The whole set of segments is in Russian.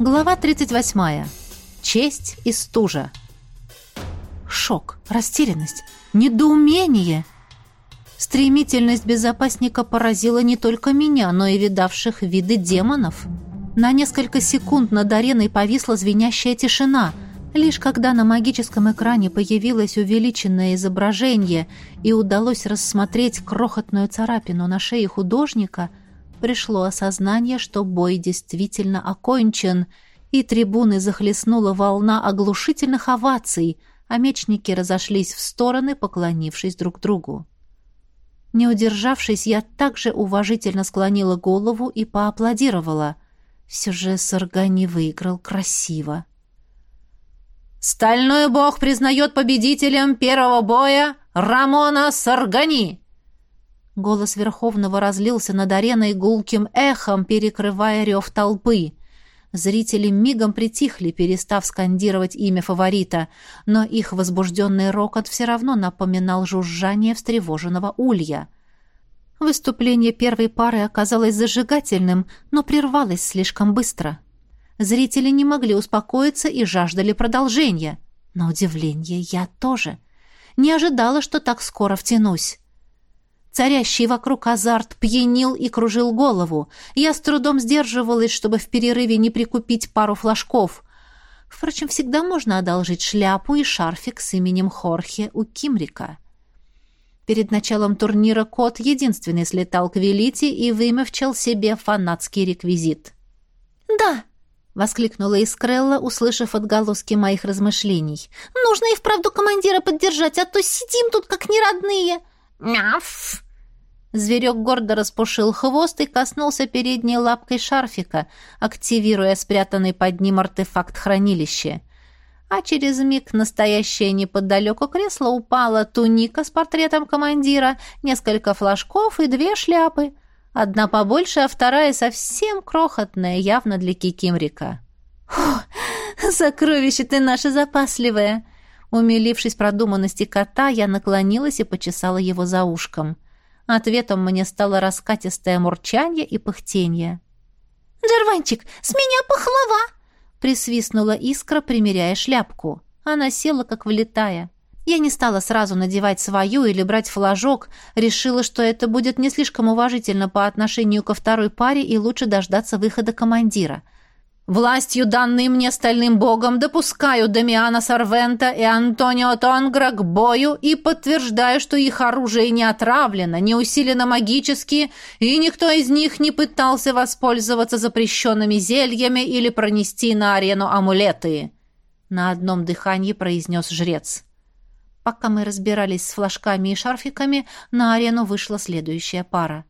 Глава 38. Честь и стужа. Шок, растерянность, недоумение. Стремительность безопасника поразила не только меня, но и видавших виды демонов. На несколько секунд над ареной повисла звенящая тишина. Лишь когда на магическом экране появилось увеличенное изображение и удалось рассмотреть крохотную царапину на шее художника – пришло осознание, что бой действительно окончен, и трибуны захлестнула волна оглушительных оваций, а мечники разошлись в стороны, поклонившись друг другу. Не удержавшись, я также уважительно склонила голову и поаплодировала. Все же Саргани выиграл красиво. «Стальной бог признает победителем первого боя Рамона Саргани!» Голос Верховного разлился над ареной гулким эхом, перекрывая рев толпы. Зрители мигом притихли, перестав скандировать имя фаворита, но их возбужденный рокот все равно напоминал жужжание встревоженного улья. Выступление первой пары оказалось зажигательным, но прервалось слишком быстро. Зрители не могли успокоиться и жаждали продолжения. На удивление, я тоже. Не ожидала, что так скоро втянусь. Царящий вокруг азарт пьянил и кружил голову. Я с трудом сдерживалась, чтобы в перерыве не прикупить пару флажков. Впрочем, всегда можно одолжить шляпу и шарфик с именем Хорхе у Кимрика. Перед началом турнира кот единственный слетал к Велите и вымевчал себе фанатский реквизит. «Да!» — воскликнула Искрелла, услышав отголоски моих размышлений. «Нужно и вправду командира поддержать, а то сидим тут как неродные!» «Мяф!» Зверек гордо распушил хвост и коснулся передней лапкой шарфика, активируя спрятанный под ним артефакт хранилища. А через миг настоящее неподалеку кресло упала туника с портретом командира, несколько флажков и две шляпы. Одна побольше, а вторая совсем крохотная, явно для кикимрика. «Сокровище ты наше запасливое!» Умилившись продуманности кота, я наклонилась и почесала его за ушком. Ответом мне стало раскатистое мурчанье и пыхтенье. «Джерванчик, с меня пахлава!» присвистнула искра, примеряя шляпку. Она села, как влетая. Я не стала сразу надевать свою или брать флажок, решила, что это будет не слишком уважительно по отношению ко второй паре и лучше дождаться выхода командира — Властью, данной мне стальным богом, допускаю Дамиана Сарвента и Антонио Тонгра к бою и подтверждаю, что их оружие не отравлено, не усилено магически, и никто из них не пытался воспользоваться запрещенными зельями или пронести на арену амулеты. На одном дыхании произнес жрец. Пока мы разбирались с флажками и шарфиками, на арену вышла следующая пара.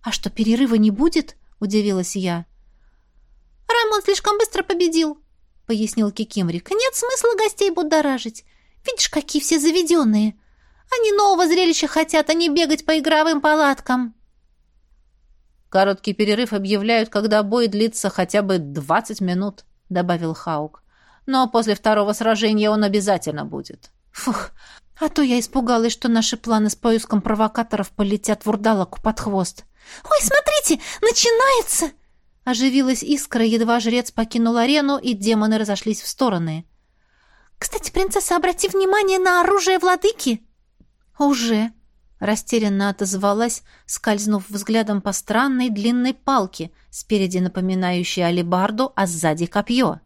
«А что, перерыва не будет?» — удивилась я. Раймон слишком быстро победил», — пояснил Кикимрик. «Нет смысла гостей будоражить. Видишь, какие все заведенные. Они нового зрелища хотят, а не бегать по игровым палаткам». «Короткий перерыв объявляют, когда бой длится хотя бы двадцать минут», — добавил Хаук. «Но после второго сражения он обязательно будет». «Фух, а то я испугалась, что наши планы с поиском провокаторов полетят в урдалаку под хвост». «Ой, смотрите, начинается!» Оживилась искра, едва жрец покинул арену, и демоны разошлись в стороны. «Кстати, принцесса, обрати внимание на оружие владыки!» «Уже!» — растерянно отозвалась, скользнув взглядом по странной длинной палке, спереди напоминающей алебарду, а сзади копье.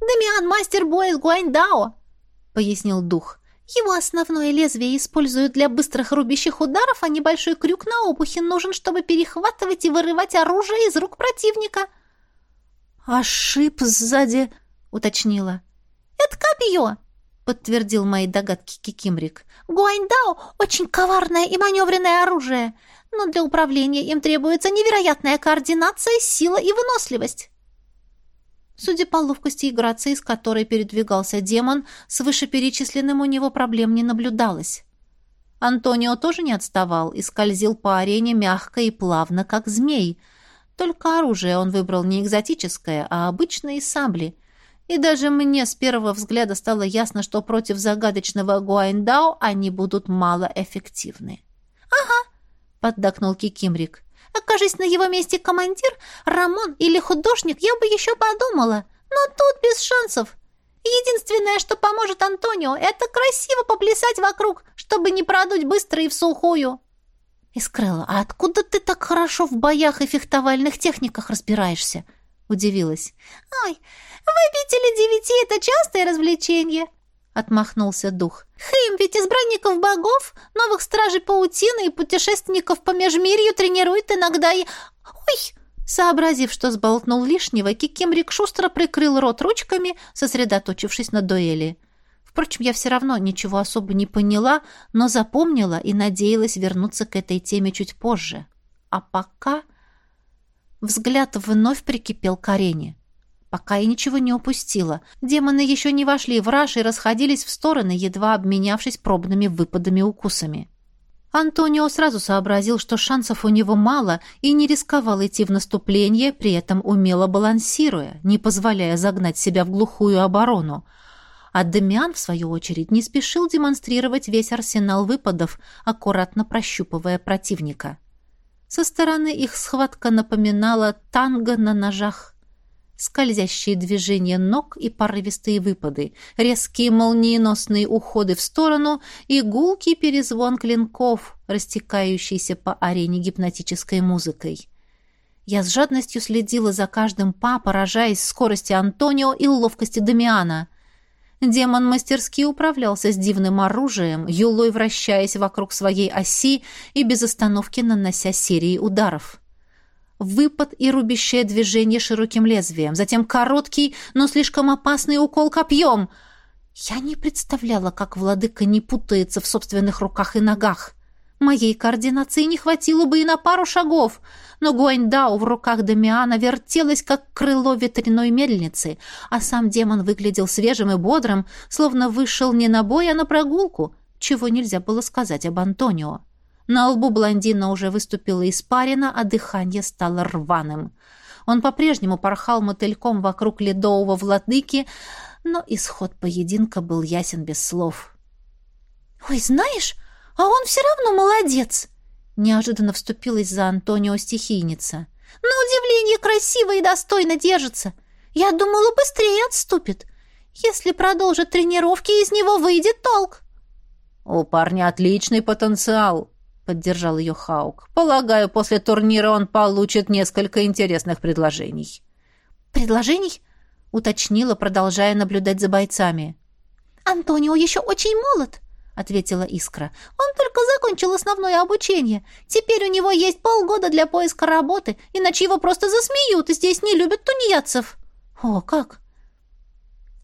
«Дамиан, мастер боя из Гуаньдао!» — пояснил дух. Его основное лезвие используют для быстрых рубящих ударов, а небольшой крюк на обухе нужен, чтобы перехватывать и вырывать оружие из рук противника. — А шип сзади, — уточнила. — Это копье, — подтвердил мои догадки Кикимрик. — Гуаньдао — очень коварное и маневренное оружие, но для управления им требуется невероятная координация, сила и выносливость. Судя по ловкости и грации, с которой передвигался демон, с вышеперечисленным у него проблем не наблюдалось. Антонио тоже не отставал и скользил по арене мягко и плавно, как змей. Только оружие он выбрал не экзотическое, а обычные сабли. И даже мне с первого взгляда стало ясно, что против загадочного Гуайндао они будут малоэффективны. «Ага», — поддакнул Кикимрик. Окажись на его месте командир, Рамон или художник, я бы еще подумала. Но тут без шансов. Единственное, что поможет Антонио, это красиво поплясать вокруг, чтобы не продуть быстро и в сухую. Искрелла, а откуда ты так хорошо в боях и фехтовальных техниках разбираешься? Удивилась. Ой, в обители девяти это частое развлечение. Отмахнулся дух. Хейм ведь избранников богов, новых стражей паутины и путешественников по межмирью тренирует иногда и... Ой! Сообразив, что сболтнул лишнего, Кикимрик шустро прикрыл рот ручками, сосредоточившись на дуэли. Впрочем, я все равно ничего особо не поняла, но запомнила и надеялась вернуться к этой теме чуть позже. А пока... Взгляд вновь прикипел к арене. Пока я ничего не упустила. Демоны еще не вошли в раж и расходились в стороны, едва обменявшись пробными выпадами-укусами. Антонио сразу сообразил, что шансов у него мало, и не рисковал идти в наступление, при этом умело балансируя, не позволяя загнать себя в глухую оборону. А Демиан, в свою очередь, не спешил демонстрировать весь арсенал выпадов, аккуратно прощупывая противника. Со стороны их схватка напоминала танго на ножах скользящие движения ног и порывистые выпады, резкие молниеносные уходы в сторону и гулкий перезвон клинков, растекающийся по арене гипнотической музыкой. Я с жадностью следила за каждым па, поражаясь скорости Антонио и ловкости Дамиана. Демон мастерски управлялся с дивным оружием, юлой вращаясь вокруг своей оси и без остановки нанося серии ударов. Выпад и рубящее движение широким лезвием, затем короткий, но слишком опасный укол копьем. Я не представляла, как владыка не путается в собственных руках и ногах. Моей координации не хватило бы и на пару шагов, но Гуаньдау в руках Дамиана вертелась, как крыло ветряной мельницы, а сам демон выглядел свежим и бодрым, словно вышел не на бой, а на прогулку, чего нельзя было сказать об Антонио. На лбу блондина уже выступила испарина, а дыхание стало рваным. Он по-прежнему порхал мотыльком вокруг ледового владыки, но исход поединка был ясен без слов. «Ой, знаешь, а он все равно молодец!» Неожиданно вступилась за Антонио стихийница. «На удивление красиво и достойно держится. Я думала, быстрее отступит. Если продолжит тренировки, из него выйдет толк». «У парня отличный потенциал», — поддержал ее Хаук. «Полагаю, после турнира он получит несколько интересных предложений». «Предложений?» — уточнила, продолжая наблюдать за бойцами. «Антонио еще очень молод», — ответила Искра. «Он только закончил основное обучение. Теперь у него есть полгода для поиска работы, иначе его просто засмеют, и здесь не любят тунеядцев». «О, как?»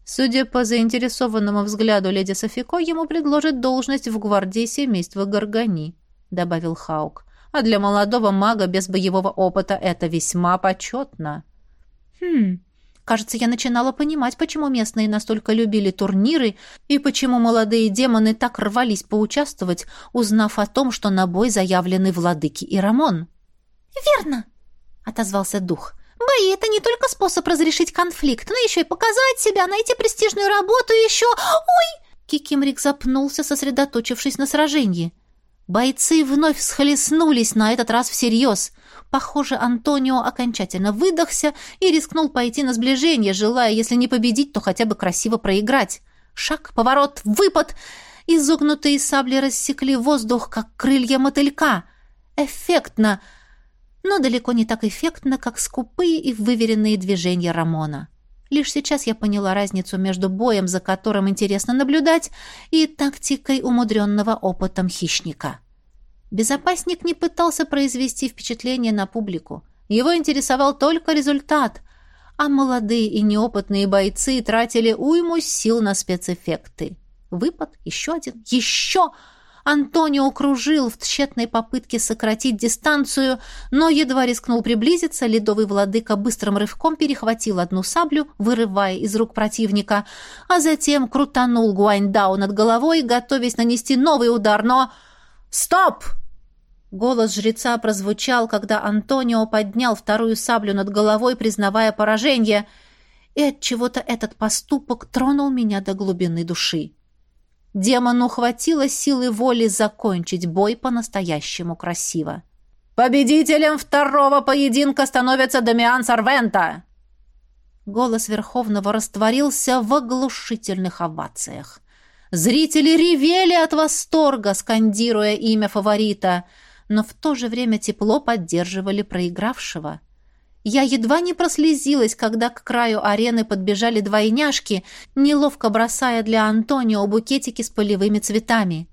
Судя по заинтересованному взгляду леди Софико, ему предложат должность в гвардии семейства Гаргани добавил Хаук. А для молодого мага без боевого опыта это весьма почетно. Хм, кажется, я начинала понимать, почему местные настолько любили турниры и почему молодые демоны так рвались поучаствовать, узнав о том, что на бой заявлены владыки и Рамон. «Верно!» — отозвался дух. «Бои — это не только способ разрешить конфликт, но еще и показать себя, найти престижную работу и еще... Ой!» Кикимрик запнулся, сосредоточившись на сражении. Бойцы вновь схлестнулись, на этот раз всерьез. Похоже, Антонио окончательно выдохся и рискнул пойти на сближение, желая, если не победить, то хотя бы красиво проиграть. Шаг, поворот, выпад! Изогнутые сабли рассекли воздух, как крылья мотылька. Эффектно, но далеко не так эффектно, как скупые и выверенные движения Рамона. Лишь сейчас я поняла разницу между боем, за которым интересно наблюдать, и тактикой умудренного опытом хищника. Безопасник не пытался произвести впечатление на публику. Его интересовал только результат, а молодые и неопытные бойцы тратили уйму сил на спецэффекты. Выпад, еще один, еще... Антонио кружил в тщетной попытке сократить дистанцию, но едва рискнул приблизиться, ледовый владыка быстрым рывком перехватил одну саблю, вырывая из рук противника, а затем крутанул Гуаньдау над головой, готовясь нанести новый удар, но... «Стоп!» Голос жреца прозвучал, когда Антонио поднял вторую саблю над головой, признавая поражение, и от чего то этот поступок тронул меня до глубины души. Демону хватило силы воли закончить бой по-настоящему красиво. «Победителем второго поединка становится Дамиан Сарвента!» Голос Верховного растворился в оглушительных овациях. Зрители ревели от восторга, скандируя имя фаворита, но в то же время тепло поддерживали проигравшего. Я едва не прослезилась, когда к краю арены подбежали двойняшки, неловко бросая для Антонио букетики с полевыми цветами.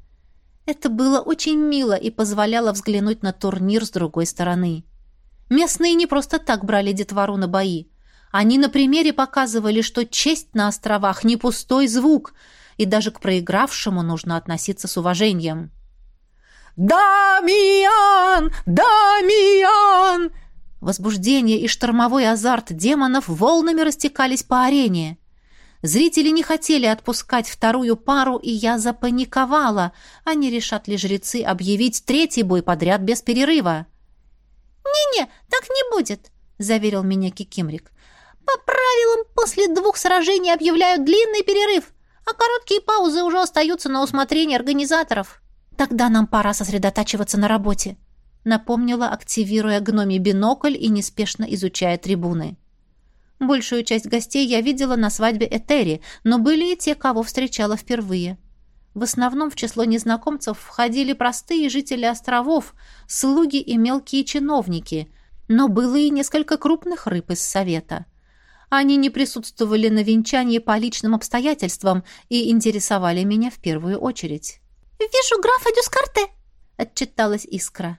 Это было очень мило и позволяло взглянуть на турнир с другой стороны. Местные не просто так брали детвору на бои. Они на примере показывали, что честь на островах не пустой звук, и даже к проигравшему нужно относиться с уважением. «Дамиан! Дамиан!» Возбуждение и штормовой азарт демонов волнами растекались по арене. Зрители не хотели отпускать вторую пару, и я запаниковала. Они решат ли жрецы объявить третий бой подряд без перерыва? «Не-не, так не будет», — заверил меня Кикимрик. По правилам, после двух сражений объявляют длинный перерыв, а короткие паузы уже остаются на усмотрение организаторов. Тогда нам пора сосредотачиваться на работе, напомнила, активируя гномий бинокль и неспешно изучая трибуны. Большую часть гостей я видела на свадьбе Этери, но были и те, кого встречала впервые. В основном в число незнакомцев входили простые жители островов, слуги и мелкие чиновники, но было и несколько крупных рыб из совета — они не присутствовали на венчании по личным обстоятельствам и интересовали меня в первую очередь. «Вижу графа Дюскарте», — отчиталась Искра.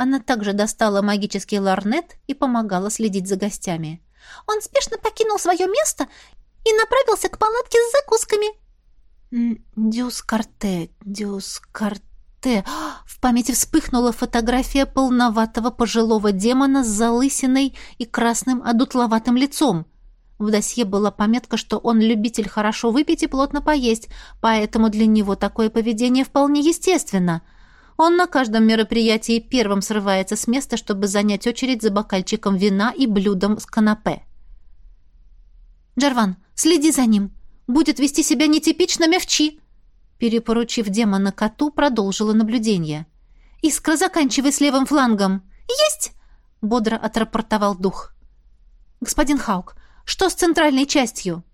Она также достала магический ларнет и помогала следить за гостями. «Он спешно покинул свое место и направился к палатке с закусками». «Дюскарте, Дюскарте...» В памяти вспыхнула фотография полноватого пожилого демона с залысиной и красным одутловатым лицом. В досье была пометка, что он любитель хорошо выпить и плотно поесть, поэтому для него такое поведение вполне естественно. Он на каждом мероприятии первым срывается с места, чтобы занять очередь за бокальчиком вина и блюдом с канапе. «Джарван, следи за ним. Будет вести себя нетипично мявчи!» Перепоручив демона коту, продолжила наблюдение. «Искра, заканчивай с левым флангом!» «Есть!» — бодро отрапортовал дух. «Господин Хаук, что с центральной частью?»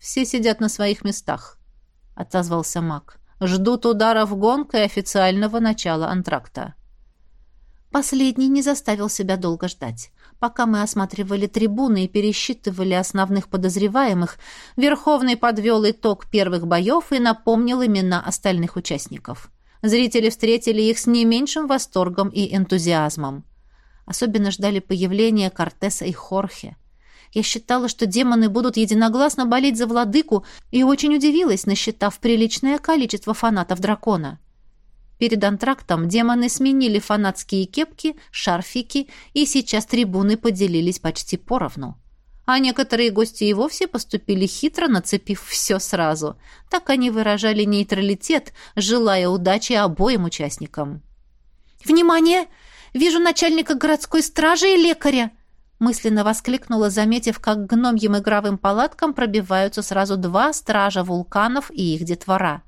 «Все сидят на своих местах», — отозвался маг. «Ждут удара в гонг и официального начала антракта». Последний не заставил себя долго ждать. Пока мы осматривали трибуны и пересчитывали основных подозреваемых, Верховный подвел итог первых боев и напомнил имена остальных участников. Зрители встретили их с не меньшим восторгом и энтузиазмом. Особенно ждали появления Кортеса и Хорхе. Я считала, что демоны будут единогласно болеть за владыку, и очень удивилась, насчитав приличное количество фанатов дракона. Перед антрактом демоны сменили фанатские кепки, шарфики, и сейчас трибуны поделились почти поровну. А некоторые гости и вовсе поступили хитро, нацепив все сразу. Так они выражали нейтралитет, желая удачи обоим участникам. «Внимание! Вижу начальника городской стражи и лекаря!» Мысленно воскликнула, заметив, как к гномьим игровым палаткам пробиваются сразу два стража вулканов и их детвора.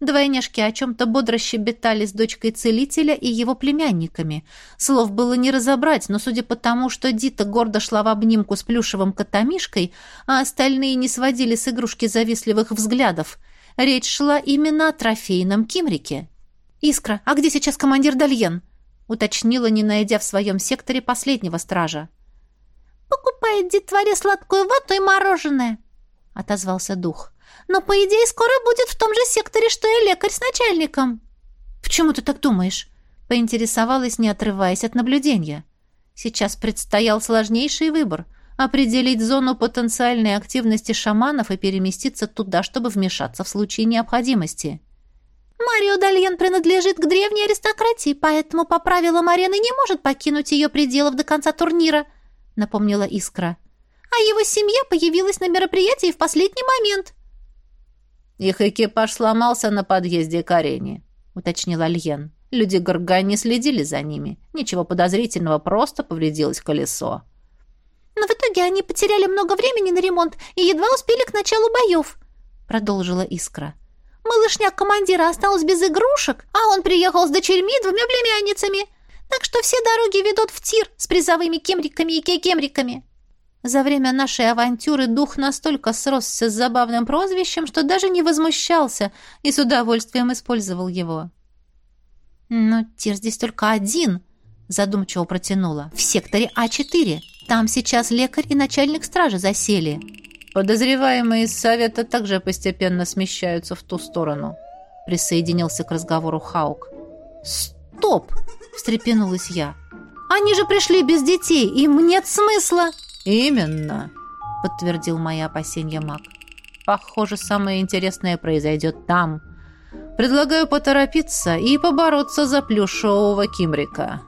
Двойняшки о чем-то бодро щебетали с дочкой целителя и его племянниками. Слов было не разобрать, но судя по тому, что Дита гордо шла в обнимку с плюшевым котомишкой, а остальные не сводили с игрушки завистливых взглядов, речь шла именно о трофейном кимрике. «Искра, а где сейчас командир Дальен?» уточнила, не найдя в своем секторе последнего стража покупает детворе сладкую вату и мороженое», — отозвался дух. «Но, по идее, скоро будет в том же секторе, что и лекарь с начальником». «Почему ты так думаешь?» — поинтересовалась, не отрываясь от наблюдения. Сейчас предстоял сложнейший выбор — определить зону потенциальной активности шаманов и переместиться туда, чтобы вмешаться в случае необходимости. «Марио Дальен принадлежит к древней аристократии, поэтому по правилам арены не может покинуть ее пределов до конца турнира», — напомнила Искра. «А его семья появилась на мероприятии в последний момент». «Их экипаж сломался на подъезде к арене», — уточнил Альен. «Люди Горгани следили за ними. Ничего подозрительного, просто повредилось колесо». «Но в итоге они потеряли много времени на ремонт и едва успели к началу боев», — продолжила Искра. «Малышня командира осталась без игрушек, а он приехал с дочерьми и двумя племянницами. Так что все дороги ведут в тир с призовыми кемриками и кекемриками. За время нашей авантюры дух настолько сросся с забавным прозвищем, что даже не возмущался и с удовольствием использовал его. «Но тир здесь только один», — задумчиво протянула. «В секторе А4. Там сейчас лекарь и начальник стражи засели». «Подозреваемые из совета также постепенно смещаются в ту сторону», — присоединился к разговору Хаук. «Стоп!» — встрепенулась я. «Они же пришли без детей, им нет смысла!» «Именно», — подтвердил мои опасения маг. «Похоже, самое интересное произойдет там. Предлагаю поторопиться и побороться за плюшевого Кимрика».